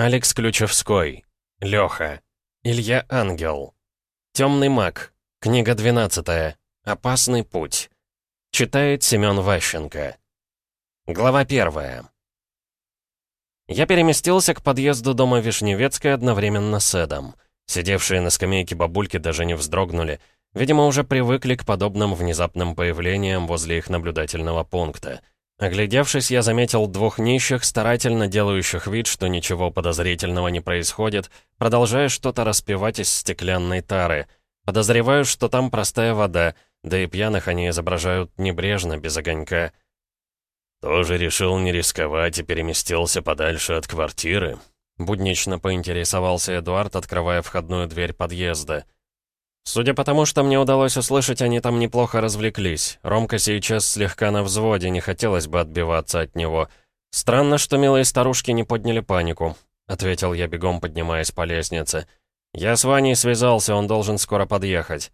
Алекс Ключевской. Лёха. Илья Ангел. Темный маг. Книга 12. Опасный путь. Читает Семён Ващенко. Глава 1. Я переместился к подъезду дома Вишневецкой одновременно с Эдом. Сидевшие на скамейке бабульки даже не вздрогнули. Видимо, уже привыкли к подобным внезапным появлениям возле их наблюдательного пункта. Оглядевшись, я заметил двух нищих, старательно делающих вид, что ничего подозрительного не происходит, продолжая что-то распевать из стеклянной тары. Подозреваю, что там простая вода, да и пьяных они изображают небрежно, без огонька. «Тоже решил не рисковать и переместился подальше от квартиры?» Буднично поинтересовался Эдуард, открывая входную дверь подъезда. Судя по тому, что мне удалось услышать, они там неплохо развлеклись. Ромка сейчас слегка на взводе, не хотелось бы отбиваться от него. «Странно, что милые старушки не подняли панику», — ответил я бегом, поднимаясь по лестнице. «Я с Ваней связался, он должен скоро подъехать».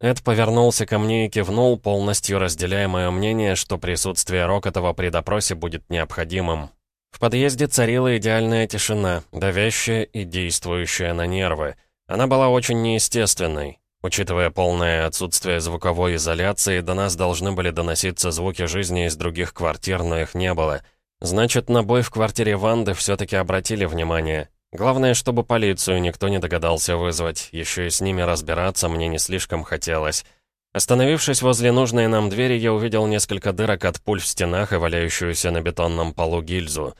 Эд повернулся ко мне и кивнул, полностью разделяя мое мнение, что присутствие Рокотова при допросе будет необходимым. В подъезде царила идеальная тишина, давящая и действующая на нервы. Она была очень неестественной. Учитывая полное отсутствие звуковой изоляции, до нас должны были доноситься звуки жизни из других квартир, но их не было. Значит, на бой в квартире Ванды все-таки обратили внимание. Главное, чтобы полицию никто не догадался вызвать. Еще и с ними разбираться мне не слишком хотелось. Остановившись возле нужной нам двери, я увидел несколько дырок от пуль в стенах и валяющуюся на бетонном полу гильзу.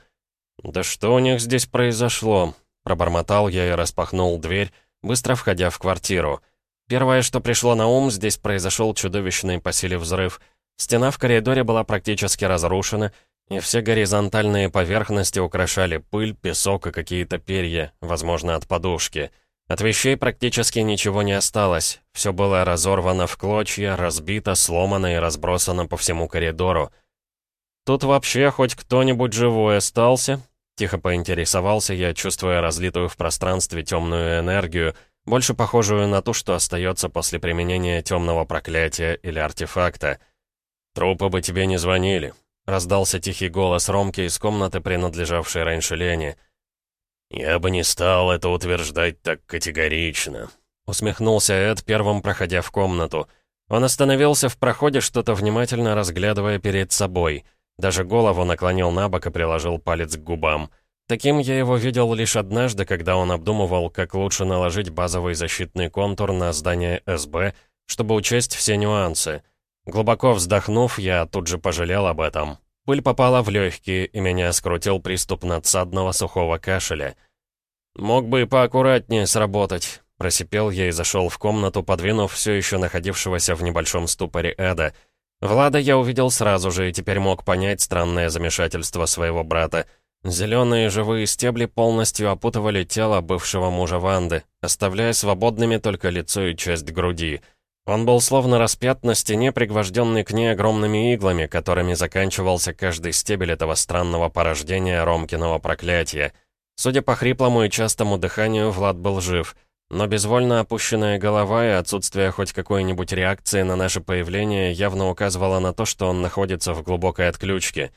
«Да что у них здесь произошло?» Пробормотал я и распахнул дверь, быстро входя в квартиру. Первое, что пришло на ум, здесь произошел чудовищный по силе взрыв. Стена в коридоре была практически разрушена, и все горизонтальные поверхности украшали пыль, песок и какие-то перья, возможно, от подушки. От вещей практически ничего не осталось. Все было разорвано в клочья, разбито, сломано и разбросано по всему коридору. «Тут вообще хоть кто-нибудь живой остался?» Тихо поинтересовался я, чувствуя разлитую в пространстве темную энергию, больше похожую на ту, что остается после применения темного проклятия или артефакта. «Трупы бы тебе не звонили», Раздался тихий голос Ромки из комнаты, принадлежавшей раньше Лене. «Я бы не стал это утверждать так категорично», — усмехнулся Эд, первым проходя в комнату. Он остановился в проходе, что-то внимательно разглядывая перед собой. Даже голову наклонил на бок и приложил палец к губам. Таким я его видел лишь однажды, когда он обдумывал, как лучше наложить базовый защитный контур на здание СБ, чтобы учесть все нюансы — Глубоко вздохнув, я тут же пожалел об этом. Пыль попала в легкие, и меня скрутил приступ надсадного сухого кашеля. «Мог бы и поаккуратнее сработать», — просипел я и зашел в комнату, подвинув все еще находившегося в небольшом ступоре Эда. Влада я увидел сразу же и теперь мог понять странное замешательство своего брата. Зеленые живые стебли полностью опутывали тело бывшего мужа Ванды, оставляя свободными только лицо и часть груди — он был словно распят на стене, пригвожденный к ней огромными иглами, которыми заканчивался каждый стебель этого странного порождения Ромкиного проклятия. Судя по хриплому и частому дыханию, Влад был жив, но безвольно опущенная голова и отсутствие хоть какой-нибудь реакции на наше появление явно указывало на то, что он находится в глубокой отключке.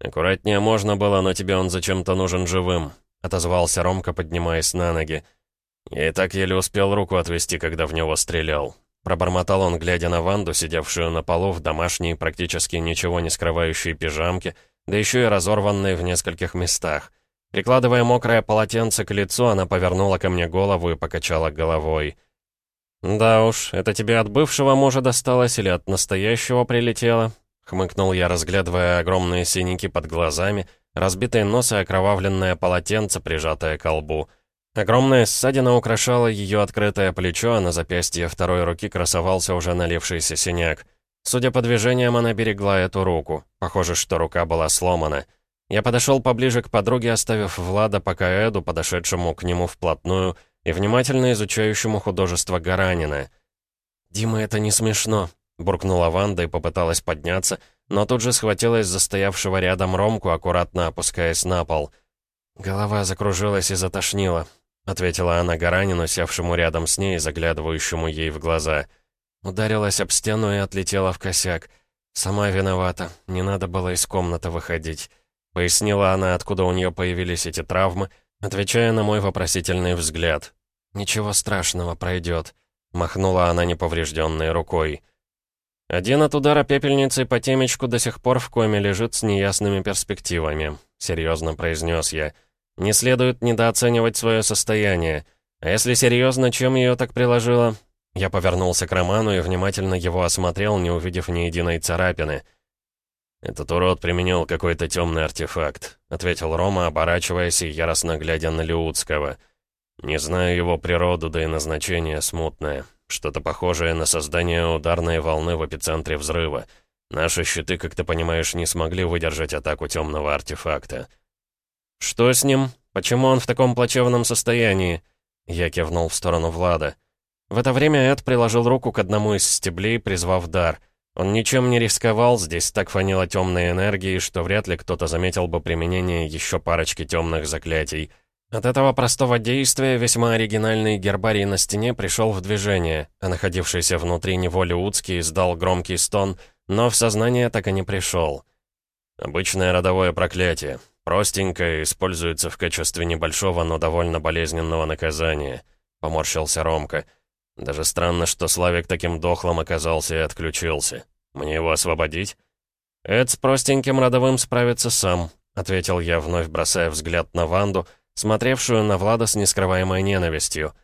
«Аккуратнее можно было, но тебе он зачем-то нужен живым», — отозвался Ромка, поднимаясь на ноги. «Я и так еле успел руку отвести, когда в него стрелял. Пробормотал он, глядя на Ванду, сидевшую на полу в домашней, практически ничего не скрывающей пижамке, да еще и разорванной в нескольких местах. Прикладывая мокрое полотенце к лицу, она повернула ко мне голову и покачала головой. «Да уж, это тебе от бывшего мужа досталось или от настоящего прилетело?» Хмыкнул я, разглядывая огромные синяки под глазами, разбитый нос и окровавленное полотенце, прижатое к лбу. Огромная ссадина украшала ее открытое плечо, а на запястье второй руки красовался уже налившийся синяк. Судя по движениям, она берегла эту руку. Похоже, что рука была сломана. Я подошел поближе к подруге, оставив Влада, пока Эду, подошедшему к нему вплотную и внимательно изучающему художество Гаранина. «Дима, это не смешно», — буркнула Ванда и попыталась подняться, но тут же схватилась за стоявшего рядом Ромку, аккуратно опускаясь на пол. Голова закружилась и затошнила. — ответила она Гаранину, севшему рядом с ней и заглядывающему ей в глаза. Ударилась об стену и отлетела в косяк. «Сама виновата, не надо было из комнаты выходить». Пояснила она, откуда у нее появились эти травмы, отвечая на мой вопросительный взгляд. «Ничего страшного, пройдет», — махнула она неповрежденной рукой. «Один от удара пепельницей по темечку до сих пор в коме лежит с неясными перспективами», — серьезно произнес я. «Не следует недооценивать свое состояние. А если серьезно, чем ее так приложило?» Я повернулся к Роману и внимательно его осмотрел, не увидев ни единой царапины. «Этот урод применил какой-то темный артефакт», — ответил Рома, оборачиваясь и яростно глядя на Леутского. «Не знаю его природу, да и назначение смутное. Что-то похожее на создание ударной волны в эпицентре взрыва. Наши щиты, как ты понимаешь, не смогли выдержать атаку темного артефакта. «Что с ним? Почему он в таком плачевном состоянии?» Я кивнул в сторону Влада. В это время Эд приложил руку к одному из стеблей, призвав дар. Он ничем не рисковал, здесь так фанило темной энергии, что вряд ли кто-то заметил бы применение еще парочки темных заклятий — от этого простого действия весьма оригинальный гербарий на стене пришел в движение, а находившийся внутри него Леуцкий издал громкий стон, но в сознание так и не пришел. Обычное родовое проклятие. Простенькое, используется в качестве небольшого, но довольно болезненного наказания. Поморщился Ромка. Даже странно, что Славик таким дохлым оказался и отключился. Мне его освободить? «Эд с простеньким родовым справится сам», — ответил я, вновь бросая взгляд на Ванду — смотревшую на Влада с нескрываемой ненавистью.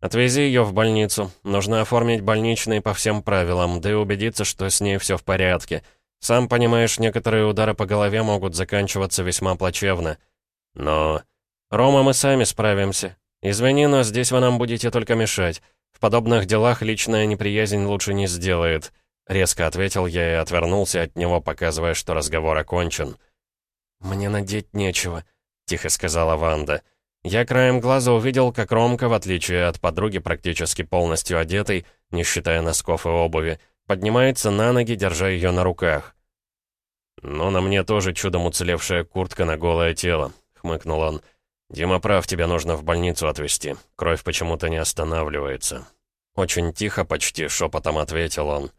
«Отвези ее в больницу. Нужно оформить больничный по всем правилам, да и убедиться, что с ней все в порядке. Сам понимаешь, некоторые удары по голове могут заканчиваться весьма плачевно. Но... Рома, мы сами справимся. Извини, но здесь вы нам будете только мешать. В подобных делах личная неприязнь лучше не сделает». Резко ответил я и отвернулся от него, показывая, что разговор окончен. «Мне надеть нечего», тихо сказала Ванда. Я краем глаза увидел, как Ромка, в отличие от подруги, практически полностью одетый, не считая носков и обуви, поднимается на ноги, держа ее на руках. «Ну, на мне тоже чудом уцелевшая куртка на голое тело», — хмыкнул он. «Дима прав, тебя нужно в больницу отвезти. Кровь почему-то не останавливается». Очень тихо, почти шепотом ответил он.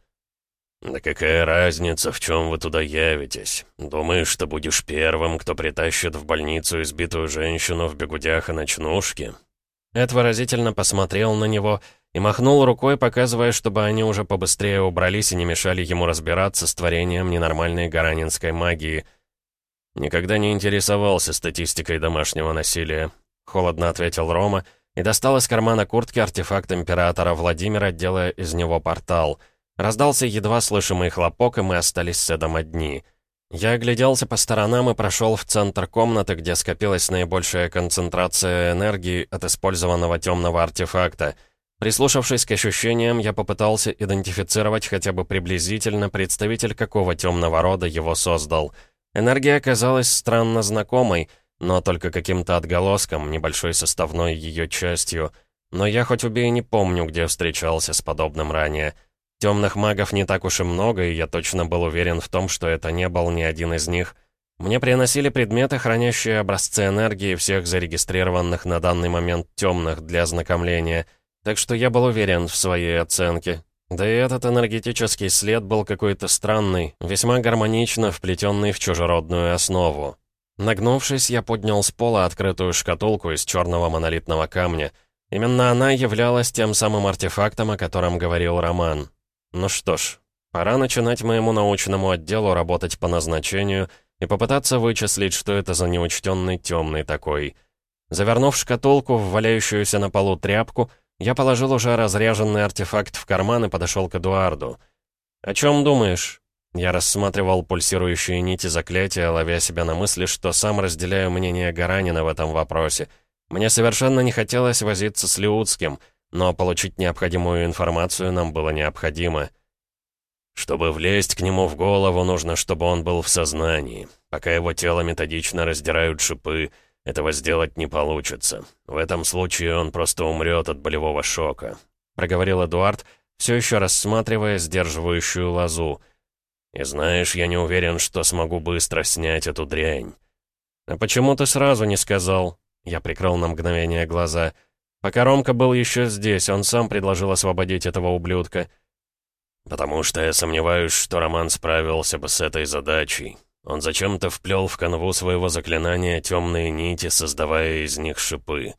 «Да какая разница, в чем вы туда явитесь? Думаешь, что будешь первым, кто притащит в больницу избитую женщину в бегудях и ночнушке?» Эд выразительно посмотрел на него и махнул рукой, показывая, чтобы они уже побыстрее убрались и не мешали ему разбираться с творением ненормальной гаранинской магии. «Никогда не интересовался статистикой домашнего насилия», — холодно ответил Рома и достал из кармана куртки артефакт императора Владимира, делая из него портал — Раздался едва слышимый хлопок, и мы остались с Эдом одни. Я огляделся по сторонам и прошел в центр комнаты, где скопилась наибольшая концентрация энергии от использованного темного артефакта. Прислушавшись к ощущениям, я попытался идентифицировать хотя бы приблизительно представитель какого темного рода его создал. Энергия оказалась странно знакомой, но только каким-то отголоском, небольшой составной ее частью. Но я хоть убей не помню, где встречался с подобным ранее. Темных магов не так уж и много, и я точно был уверен в том, что это не был ни один из них. Мне приносили предметы, хранящие образцы энергии всех зарегистрированных на данный момент темных для ознакомления, так что я был уверен в своей оценке. Да и этот энергетический след был какой-то странный, весьма гармонично вплетенный в чужеродную основу. Нагнувшись, я поднял с пола открытую шкатулку из черного монолитного камня. Именно она являлась тем самым артефактом, о котором говорил Роман. Ну что ж, пора начинать моему научному отделу работать по назначению и попытаться вычислить, что это за неучтенный темный такой. Завернув шкатулку в валяющуюся на полу тряпку, я положил уже разряженный артефакт в карман и подошел к Эдуарду. «О чем думаешь?» Я рассматривал пульсирующие нити заклятия, ловя себя на мысли, что сам разделяю мнение Гаранина в этом вопросе. Мне совершенно не хотелось возиться с Леутским — но получить необходимую информацию нам было необходимо. Чтобы влезть к нему в голову, нужно, чтобы он был в сознании. Пока его тело методично раздирают шипы, этого сделать не получится. В этом случае он просто умрет от болевого шока», — проговорил Эдуард, все еще рассматривая сдерживающую лозу. «И знаешь, я не уверен, что смогу быстро снять эту дрянь». «А почему ты сразу не сказал?» Я прикрыл на мгновение глаза — Пока Ромка был еще здесь, он сам предложил освободить этого ублюдка. «Потому что я сомневаюсь, что Роман справился бы с этой задачей. Он зачем-то вплел в канву своего заклинания темные нити, создавая из них шипы.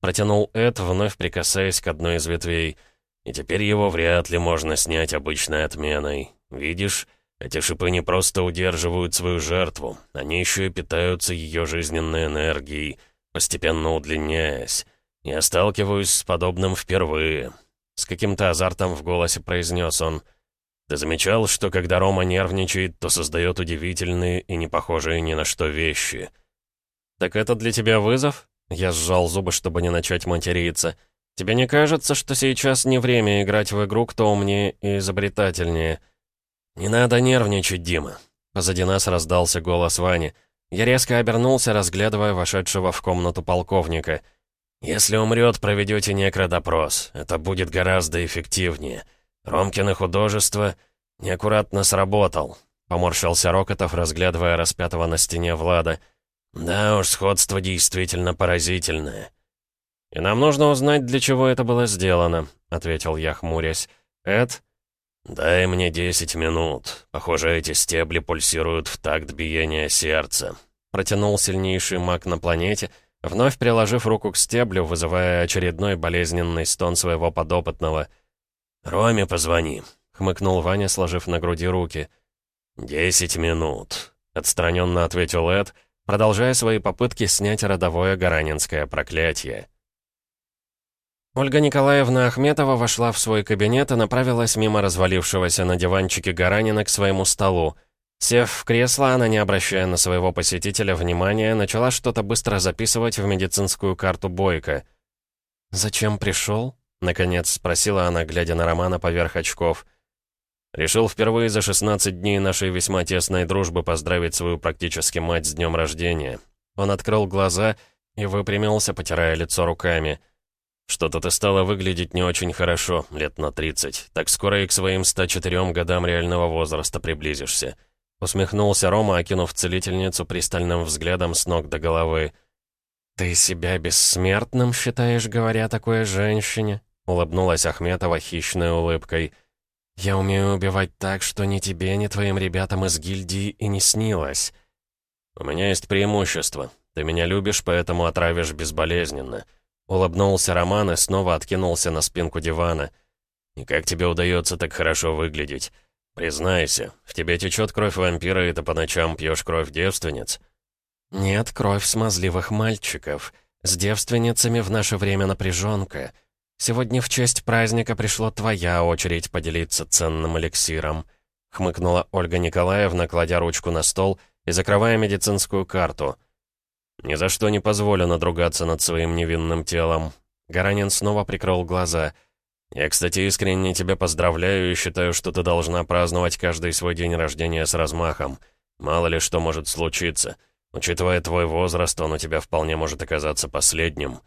Протянул Эд, вновь прикасаясь к одной из ветвей. И теперь его вряд ли можно снять обычной отменой. Видишь, эти шипы не просто удерживают свою жертву, они еще и питаются ее жизненной энергией, постепенно удлиняясь. Я сталкиваюсь с подобным впервые. С каким-то азартом в голосе произнес он. Ты замечал, что когда Рома нервничает, то создает удивительные и не похожие ни на что вещи? «Так это для тебя вызов?» Я сжал зубы, чтобы не начать материться. «Тебе не кажется, что сейчас не время играть в игру, кто умнее и изобретательнее?» «Не надо нервничать, Дима». Позади нас раздался голос Вани. Я резко обернулся, разглядывая вошедшего в комнату полковника. «Если умрет, проведете некродопрос. Это будет гораздо эффективнее. Ромкино художество неаккуратно сработал», — поморщился Рокотов, разглядывая распятого на стене Влада. «Да уж, сходство действительно поразительное». «И нам нужно узнать, для чего это было сделано», — ответил я, хмурясь. «Эд?» «Дай мне десять минут. Похоже, эти стебли пульсируют в такт биения сердца», — протянул сильнейший маг на планете, вновь приложив руку к стеблю, вызывая очередной болезненный стон своего подопытного. «Роме позвони», — хмыкнул Ваня, сложив на груди руки. «Десять минут», — отстраненно ответил Эд, продолжая свои попытки снять родовое гаранинское проклятие. Ольга Николаевна Ахметова вошла в свой кабинет и направилась мимо развалившегося на диванчике Гаранина к своему столу. Сев в кресло, она, не обращая на своего посетителя внимания, начала что-то быстро записывать в медицинскую карту Бойко. «Зачем пришел?» — наконец спросила она, глядя на Романа поверх очков. «Решил впервые за 16 дней нашей весьма тесной дружбы поздравить свою практически мать с днем рождения». Он открыл глаза и выпрямился, потирая лицо руками. Что-то ты стала выглядеть не очень хорошо, лет на 30. Так скоро и к своим 104 годам реального возраста приблизишься. Усмехнулся Рома, окинув целительницу пристальным взглядом с ног до головы. «Ты себя бессмертным считаешь, говоря такой женщине?» Улыбнулась Ахметова хищной улыбкой. «Я умею убивать так, что ни тебе, ни твоим ребятам из гильдии и не снилось». «У меня есть преимущество. Ты меня любишь, поэтому отравишь безболезненно». Улыбнулся Роман и снова откинулся на спинку дивана. «И как тебе удается так хорошо выглядеть? Признайся, в тебе течет кровь вампира, и ты по ночам пьешь кровь девственниц?» «Нет, кровь смазливых мальчиков. С девственницами в наше время напряженка. Сегодня в честь праздника пришло твоя очередь поделиться ценным эликсиром», — хмыкнула Ольга Николаевна, кладя ручку на стол и закрывая медицинскую карту — «Ни за что не позволю надругаться над своим невинным телом». Гаранин снова прикрыл глаза. «Я, кстати, искренне тебя поздравляю и считаю, что ты должна праздновать каждый свой день рождения с размахом. Мало ли что может случиться. Учитывая твой возраст, он у тебя вполне может оказаться последним».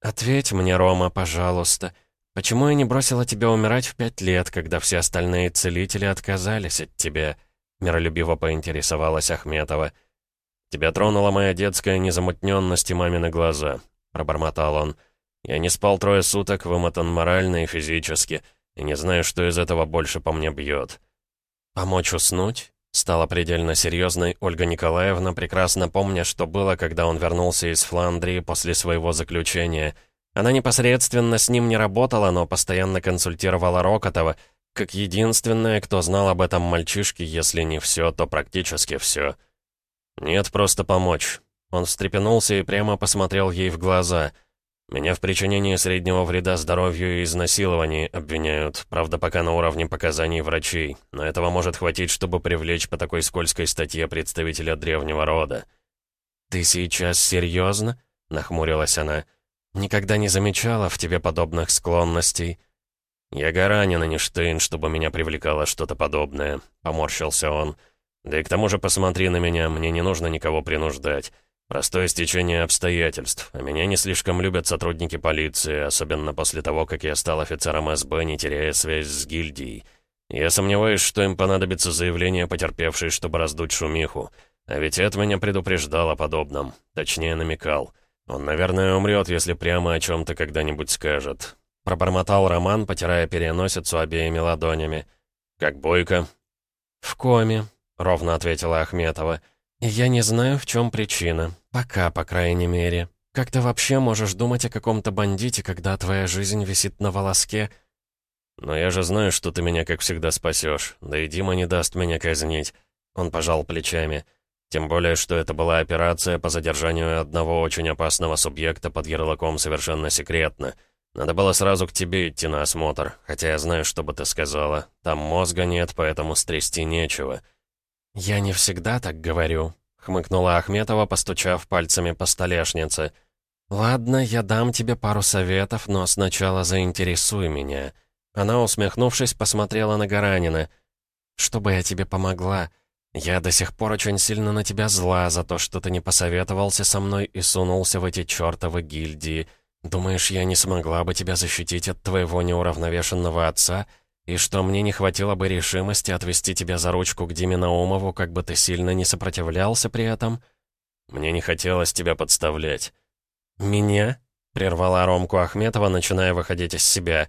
«Ответь мне, Рома, пожалуйста. Почему я не бросила тебя умирать в пять лет, когда все остальные целители отказались от тебя?» Миролюбиво поинтересовалась Ахметова. «Тебя тронула моя детская незамутненность и мамины глаза», — пробормотал он. «Я не спал трое суток, вымотан морально и физически, и не знаю, что из этого больше по мне бьет». «Помочь уснуть?» Стала предельно серьезной Ольга Николаевна, прекрасно помня, что было, когда он вернулся из Фландрии после своего заключения. Она непосредственно с ним не работала, но постоянно консультировала Рокотова, как единственная, кто знал об этом мальчишке, если не все, то практически все. «Нет, просто помочь». Он встрепенулся и прямо посмотрел ей в глаза. «Меня в причинении среднего вреда здоровью и изнасиловании обвиняют, правда, пока на уровне показаний врачей, но этого может хватить, чтобы привлечь по такой скользкой статье представителя древнего рода». «Ты сейчас серьезно?» — нахмурилась она. «Никогда не замечала в тебе подобных склонностей». «Я Гаранин, а не Штейн, чтобы меня привлекало что-то подобное», — поморщился он. «Я да и к тому же посмотри на меня, мне не нужно никого принуждать. Простое стечение обстоятельств, а меня не слишком любят сотрудники полиции, особенно после того, как я стал офицером СБ, не теряя связь с гильдией. Я сомневаюсь, что им понадобится заявление потерпевшей, чтобы раздуть шумиху. А ведь Эд меня предупреждал о подобном, точнее намекал. Он, наверное, умрет, если прямо о чем-то когда-нибудь скажет. Пробормотал Роман, потирая переносицу обеими ладонями. «Как бойко?» «В коме», ровно ответила Ахметова. «Я не знаю, в чем причина. Пока, по крайней мере. Как ты вообще можешь думать о каком-то бандите, когда твоя жизнь висит на волоске?» «Но я же знаю, что ты меня, как всегда, спасешь. Да и Дима не даст меня казнить». Он пожал плечами. Тем более, что это была операция по задержанию одного очень опасного субъекта под ярлыком совершенно секретно. Надо было сразу к тебе идти на осмотр, хотя я знаю, что бы ты сказала. Там мозга нет, поэтому стрясти нечего. «Я не всегда так говорю», — хмыкнула Ахметова, постучав пальцами по столешнице. «Ладно, я дам тебе пару советов, но сначала заинтересуй меня». Она, усмехнувшись, посмотрела на Гаранина. «Чтобы я тебе помогла. Я до сих пор очень сильно на тебя зла за то, что ты не посоветовался со мной и сунулся в эти чертовы гильдии. Думаешь, я не смогла бы тебя защитить от твоего неуравновешенного отца?» И что мне не хватило бы решимости отвести тебя за ручку к Диме Наумову, как бы ты сильно не сопротивлялся при этом? Мне не хотелось тебя подставлять. Меня? Прервала Ромку Ахметова, начиная выходить из себя.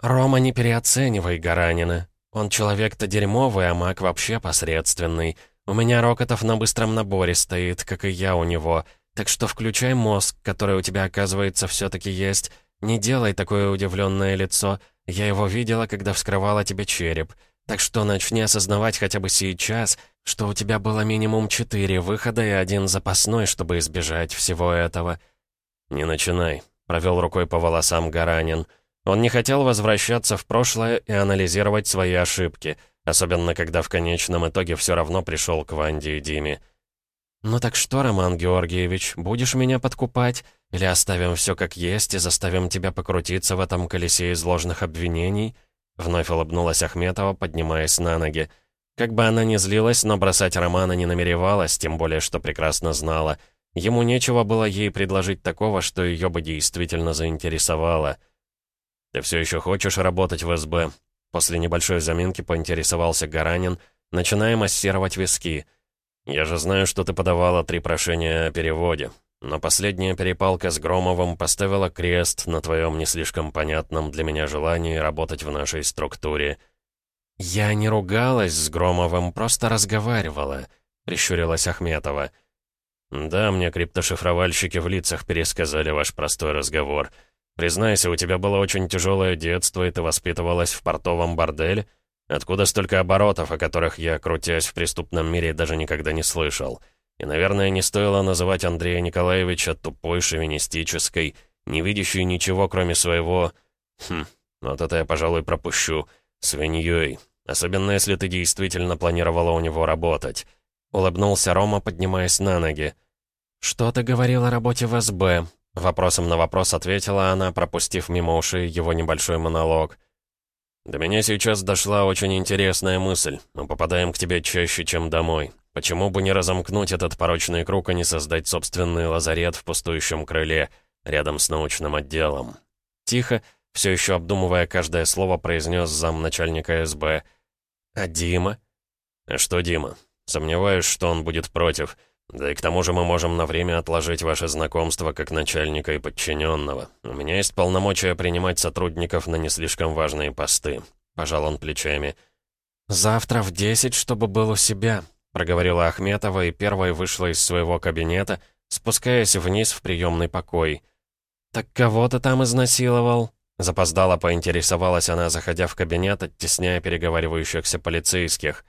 Рома, не переоценивай Гаранина. Он человек-то дерьмовый, а маг вообще посредственный. У меня Рокотов на быстром наборе стоит, как и я у него. Так что включай мозг, который у тебя, оказывается, все-таки есть. Не делай такое удивленное лицо — я его видела, когда вскрывала тебе череп. Так что начни осознавать хотя бы сейчас, что у тебя было минимум четыре выхода и один запасной, чтобы избежать всего этого». «Не начинай», — провел рукой по волосам Гаранин. Он не хотел возвращаться в прошлое и анализировать свои ошибки, особенно когда в конечном итоге все равно пришел к Ванде и Диме. «Ну так что, Роман Георгиевич, будешь меня подкупать? Или оставим все как есть и заставим тебя покрутиться в этом колесе из ложных обвинений?» Вновь улыбнулась Ахметова, поднимаясь на ноги. Как бы она ни злилась, но бросать Романа не намеревалась, тем более, что прекрасно знала. Ему нечего было ей предложить такого, что ее бы действительно заинтересовало. «Ты все еще хочешь работать в СБ?» После небольшой заминки поинтересовался Гаранин, начиная массировать виски — «Я же знаю, что ты подавала три прошения о переводе, но последняя перепалка с Громовым поставила крест на твоем не слишком понятном для меня желании работать в нашей структуре». «Я не ругалась с Громовым, просто разговаривала», — прищурилась Ахметова. «Да, мне криптошифровальщики в лицах пересказали ваш простой разговор. Признайся, у тебя было очень тяжелое детство, и ты воспитывалась в портовом борделе?» Откуда столько оборотов, о которых я, крутясь в преступном мире, даже никогда не слышал? И, наверное, не стоило называть Андрея Николаевича тупой, шовинистической, не видящей ничего, кроме своего... Хм, вот это я, пожалуй, пропущу. Свиньей. Особенно, если ты действительно планировала у него работать. Улыбнулся Рома, поднимаясь на ноги. «Что ты говорил о работе в СБ?» Вопросом на вопрос ответила она, пропустив мимо ушей его небольшой монолог. «До меня сейчас дошла очень интересная мысль. Мы попадаем к тебе чаще, чем домой. Почему бы не разомкнуть этот порочный круг и не создать собственный лазарет в пустующем крыле, рядом с научным отделом?» Тихо, все еще обдумывая каждое слово, произнес замначальника СБ. «А Дима?» «А что Дима? Сомневаюсь, что он будет против». Да и к тому же мы можем на время отложить ваше знакомство как начальника и подчиненного. У меня есть полномочия принимать сотрудников на не слишком важные посты. Пожал он плечами. «Завтра в десять, чтобы был у себя», — проговорила Ахметова и первой вышла из своего кабинета, спускаясь вниз в приемный покой. «Так кого ты там изнасиловал?» Запоздала поинтересовалась она, заходя в кабинет, оттесняя переговаривающихся полицейских.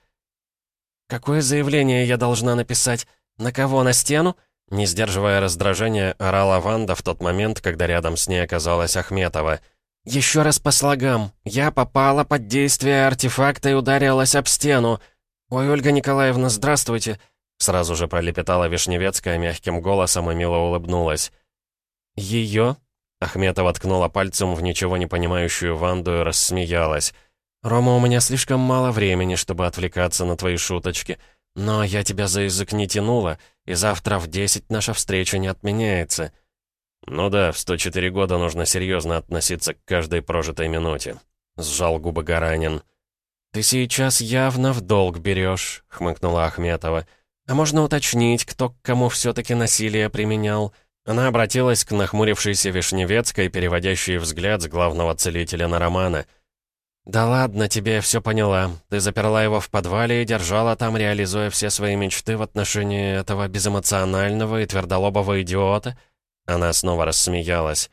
«Какое заявление я должна написать? «На кого, на стену?» Не сдерживая раздражения, орала Ванда в тот момент, когда рядом с ней оказалась Ахметова. «Еще раз по слогам. Я попала под действие артефакта и ударилась об стену. Ой, Ольга Николаевна, здравствуйте!» Сразу же пролепетала Вишневецкая мягким голосом и мило улыбнулась. «Ее?» Ахметова ткнула пальцем в ничего не понимающую Ванду и рассмеялась. «Рома, у меня слишком мало времени, чтобы отвлекаться на твои шуточки. «Но я тебя за язык не тянула, и завтра в десять наша встреча не отменяется». «Ну да, в 104 года нужно серьезно относиться к каждой прожитой минуте», — сжал губы Гаранин. «Ты сейчас явно в долг берешь», — хмыкнула Ахметова. «А можно уточнить, кто к кому все-таки насилие применял?» Она обратилась к нахмурившейся Вишневецкой, переводящей взгляд с главного целителя на Романа. «Да ладно, тебе я все поняла. Ты заперла его в подвале и держала там, реализуя все свои мечты в отношении этого безэмоционального и твердолобого идиота?» Она снова рассмеялась.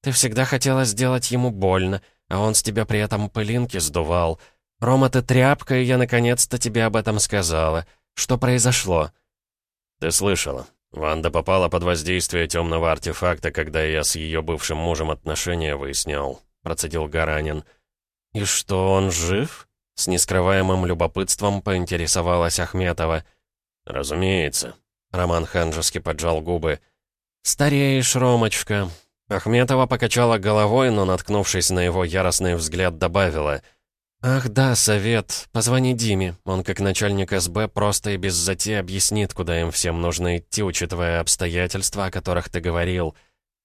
«Ты всегда хотела сделать ему больно, а он с тебя при этом пылинки сдувал. Рома, ты тряпка, и я наконец-то тебе об этом сказала. Что произошло?» «Ты слышала. Ванда попала под воздействие темного артефакта, когда я с ее бывшим мужем отношения выяснял», — процедил Гаранин. «И что, он жив?» С нескрываемым любопытством поинтересовалась Ахметова. «Разумеется». Роман ханжески поджал губы. «Стареешь, Ромочка». Ахметова покачала головой, но, наткнувшись на его яростный взгляд, добавила. «Ах да, совет. Позвони Диме. Он, как начальник СБ, просто и без затеи объяснит, куда им всем нужно идти, учитывая обстоятельства, о которых ты говорил».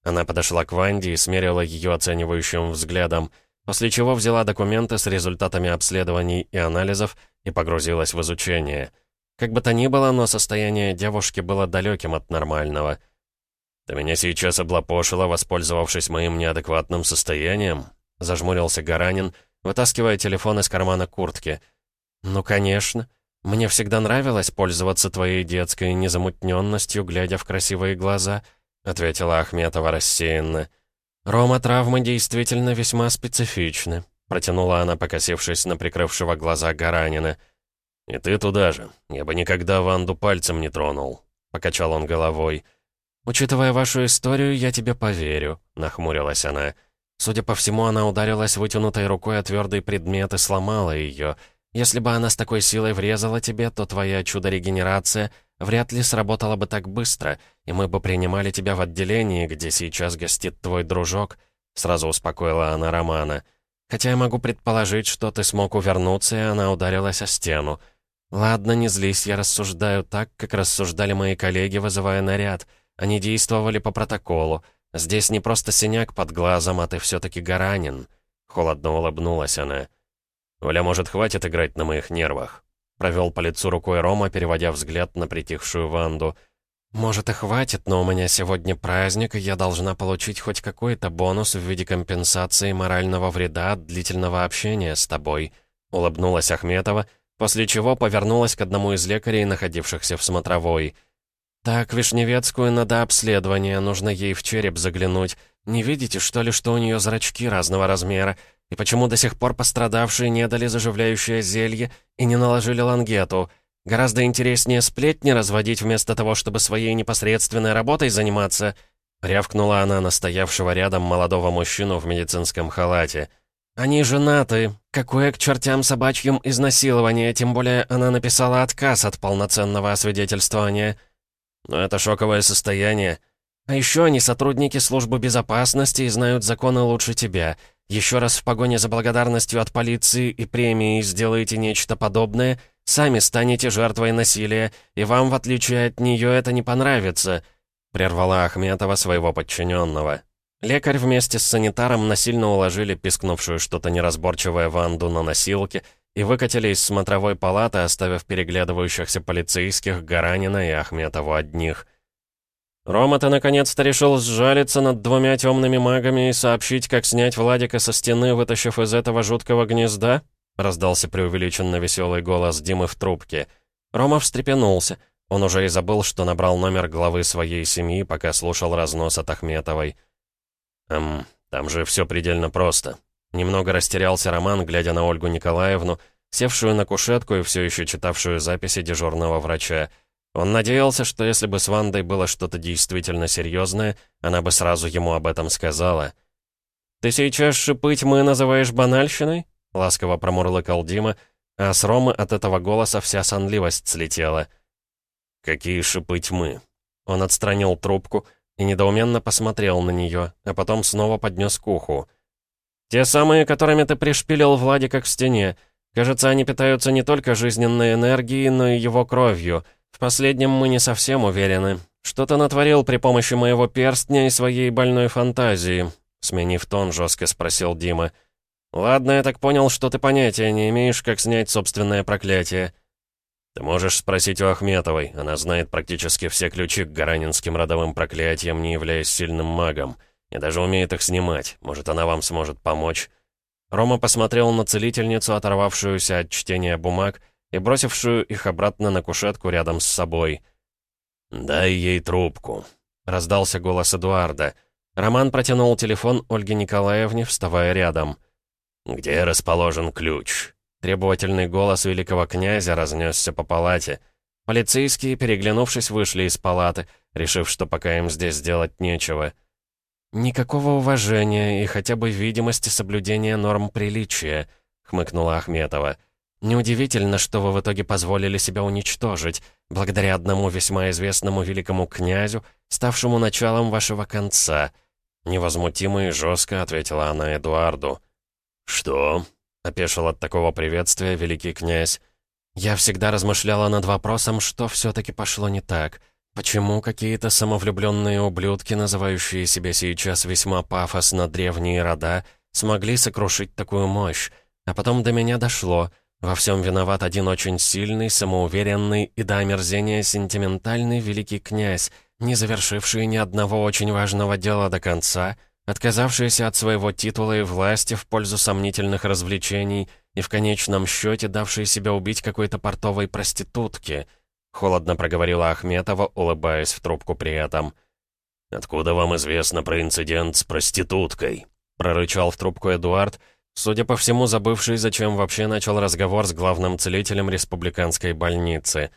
Она подошла к Ванде и смерила ее оценивающим взглядом после чего взяла документы с результатами обследований и анализов и погрузилась в изучение. Как бы то ни было, но состояние девушки было далеким от нормального. «Ты меня сейчас облапошила, воспользовавшись моим неадекватным состоянием?» зажмурился Гаранин, вытаскивая телефон из кармана куртки. «Ну, конечно. Мне всегда нравилось пользоваться твоей детской незамутненностью, глядя в красивые глаза», ответила Ахметова рассеянно. «Рома, травмы действительно весьма специфичны», протянула она, покосившись на прикрывшего глаза Гаранина. «И ты туда же. Я бы никогда Ванду пальцем не тронул», — покачал он головой. «Учитывая вашу историю, я тебе поверю», — нахмурилась она. Судя по всему, она ударилась вытянутой рукой о твердый предмет и сломала ее. Если бы она с такой силой врезала тебе, то твоя чудо-регенерация вряд ли сработала бы так быстро, и мы бы принимали тебя в отделении, где сейчас гостит твой дружок», — сразу успокоила она Романа. «Хотя я могу предположить, что ты смог увернуться, и она ударилась о стену. Ладно, не злись, я рассуждаю так, как рассуждали мои коллеги, вызывая наряд. Они действовали по протоколу. Здесь не просто синяк под глазом, а ты все-таки гаранин». Холодно улыбнулась она. «Оля, может, хватит играть на моих нервах?» Провел по лицу рукой Рома, переводя взгляд на притихшую Ванду. «Может и хватит, но у меня сегодня праздник, и я должна получить хоть какой-то бонус в виде компенсации морального вреда от длительного общения с тобой», — улыбнулась Ахметова, после чего повернулась к одному из лекарей, находившихся в смотровой. «Так, Вишневецкую надо обследование, нужно ей в череп заглянуть. Не видите, что ли, что у нее зрачки разного размера? И почему до сих пор пострадавшие не дали заживляющее зелье и не наложили лангету? Гораздо интереснее сплетни разводить вместо того, чтобы своей непосредственной работой заниматься. Рявкнула она на стоявшего рядом молодого мужчину в медицинском халате. «Они женаты. Какое к чертям собачьим изнасилование, тем более она написала отказ от полноценного освидетельствования». «Но это шоковое состояние». «А еще они сотрудники службы безопасности и знают законы лучше тебя». Еще раз в погоне за благодарностью от полиции и премии сделаете нечто подобное, сами станете жертвой насилия, и вам, в отличие от нее, это не понравится», — прервала Ахметова своего подчиненного. Лекарь вместе с санитаром насильно уложили пискнувшую что-то неразборчивое Ванду на носилке и выкатили из смотровой палаты, оставив переглядывающихся полицейских Гаранина и Ахметову одних — «Рома, ты наконец-то решил сжалиться над двумя темными магами и сообщить, как снять Владика со стены, вытащив из этого жуткого гнезда?» раздался преувеличенно веселый голос Димы в трубке. Рома встрепенулся. Он уже и забыл, что набрал номер главы своей семьи, пока слушал разнос от Ахметовой. «Эм, там же все предельно просто». Немного растерялся Роман, глядя на Ольгу Николаевну, севшую на кушетку и все еще читавшую записи дежурного врача. Он надеялся, что если бы с Вандой было что-то действительно серьезное, она бы сразу ему об этом сказала. «Ты сейчас шипы тьмы называешь банальщиной?» — ласково промурлыкал Дима, а с Ромы от этого голоса вся сонливость слетела. «Какие шипы тьмы?» Он отстранил трубку и недоуменно посмотрел на нее, а потом снова поднес к уху. «Те самые, которыми ты пришпилил Владика к стене. Кажется, они питаются не только жизненной энергией, но и его кровью». В последнем мы не совсем уверены. Что-то натворил при помощи моего перстня и своей больной фантазии. Сменив тон, жестко спросил Дима. «Ладно, я так понял, что ты понятия не имеешь, как снять собственное проклятие». «Ты можешь спросить у Ахметовой. Она знает практически все ключи к гаранинским родовым проклятиям, не являясь сильным магом. И даже умеет их снимать. Может, она вам сможет помочь». Рома посмотрел на целительницу, оторвавшуюся от чтения бумаг, и бросившую их обратно на кушетку рядом с собой. «Дай ей трубку», — раздался голос Эдуарда. Роман протянул телефон Ольге Николаевне, вставая рядом. «Где расположен ключ?» Требовательный голос великого князя разнесся по палате. Полицейские, переглянувшись, вышли из палаты, решив, что пока им здесь делать нечего. «Никакого уважения и хотя бы видимости соблюдения норм приличия», — хмыкнула Ахметова. Неудивительно, что вы в итоге позволили себя уничтожить, благодаря одному весьма известному великому князю, ставшему началом вашего конца». Невозмутимо и жестко ответила она Эдуарду. «Что?» — опешил от такого приветствия великий князь. «Я всегда размышляла над вопросом, что все-таки пошло не так. Почему какие-то самовлюбленные ублюдки, называющие себя сейчас весьма пафосно древние рода, смогли сокрушить такую мощь? А потом до меня дошло — во всем виноват один очень сильный, самоуверенный и до омерзения сентиментальный великий князь, не завершивший ни одного очень важного дела до конца, отказавшийся от своего титула и власти в пользу сомнительных развлечений и в конечном счете давший себя убить какой-то портовой проститутке. Холодно проговорила Ахметова, улыбаясь в трубку при этом. «Откуда вам известно про инцидент с проституткой?» прорычал в трубку Эдуард, Судя по всему, забывший, зачем вообще начал разговор с главным целителем республиканской больницы.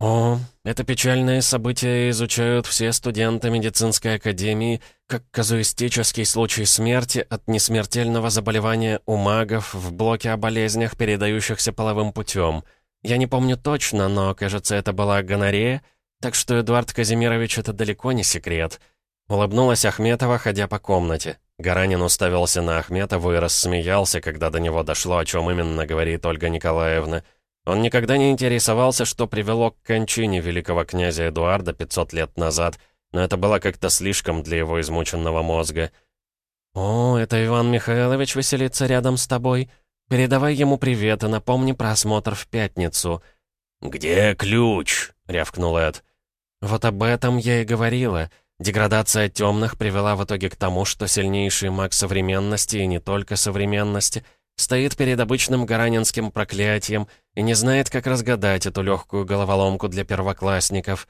«О, это печальное событие изучают все студенты медицинской академии как казуистический случай смерти от несмертельного заболевания у магов в блоке о болезнях, передающихся половым путем. Я не помню точно, но, кажется, это была гонорея, так что Эдуард Казимирович это далеко не секрет». Улыбнулась Ахметова, ходя по комнате. Гаранин уставился на Ахметову и рассмеялся, когда до него дошло, о чем именно говорит Ольга Николаевна. Он никогда не интересовался, что привело к кончине великого князя Эдуарда 500 лет назад, но это было как-то слишком для его измученного мозга. «О, это Иван Михайлович веселится рядом с тобой. Передавай ему привет и напомни про осмотр в пятницу». «Где ключ?» — рявкнул Эд. «Вот об этом я и говорила». Деградация темных привела в итоге к тому, что сильнейший маг современности, и не только современности, стоит перед обычным гаранинским проклятием и не знает, как разгадать эту легкую головоломку для первоклассников.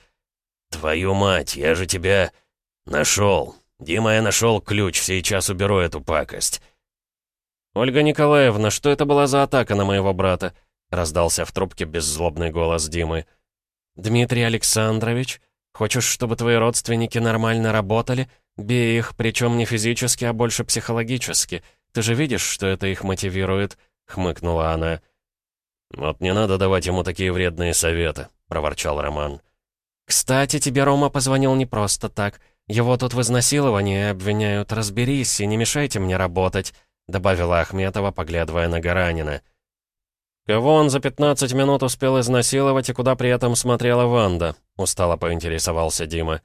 «Твою мать, я же тебя... нашел! Дима, я нашел ключ, сейчас уберу эту пакость!» «Ольга Николаевна, что это была за атака на моего брата?» — раздался в трубке беззлобный голос Димы. «Дмитрий Александрович?» Хочешь, чтобы твои родственники нормально работали? Бей их, причем не физически, а больше психологически. Ты же видишь, что это их мотивирует?» — хмыкнула она. «Вот не надо давать ему такие вредные советы», — проворчал Роман. «Кстати, тебе Рома позвонил не просто так. Его тут в изнасиловании обвиняют. Разберись и не мешайте мне работать», — добавила Ахметова, поглядывая на Гаранина. «Кого он за 15 минут успел изнасиловать и куда при этом смотрела Ванда?» — устало поинтересовался Дима.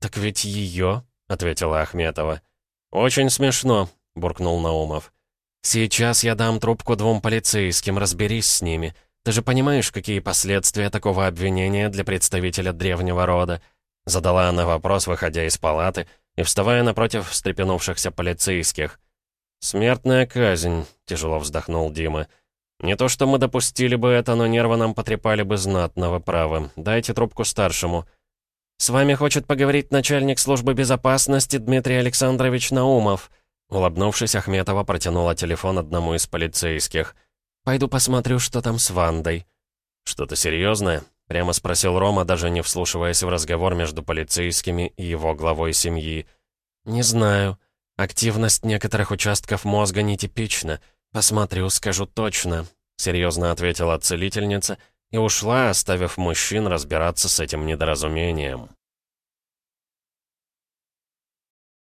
«Так ведь ее», — ответила Ахметова. «Очень смешно», — буркнул Наумов. «Сейчас я дам трубку двум полицейским, разберись с ними. Ты же понимаешь, какие последствия такого обвинения для представителя древнего рода?» Задала она вопрос, выходя из палаты и вставая напротив встрепенувшихся полицейских. «Смертная казнь», — тяжело вздохнул Дима. «Не то, что мы допустили бы это, но нервы нам потрепали бы знатно, вы правы. Дайте трубку старшему». «С вами хочет поговорить начальник службы безопасности Дмитрий Александрович Наумов». Улыбнувшись, Ахметова протянула телефон одному из полицейских. «Пойду посмотрю, что там с Вандой». «Что-то серьезное?» — прямо спросил Рома, даже не вслушиваясь в разговор между полицейскими и его главой семьи. «Не знаю. Активность некоторых участков мозга нетипична. «Посмотрю, скажу точно», — серьезно ответила целительница и ушла, оставив мужчин разбираться с этим недоразумением.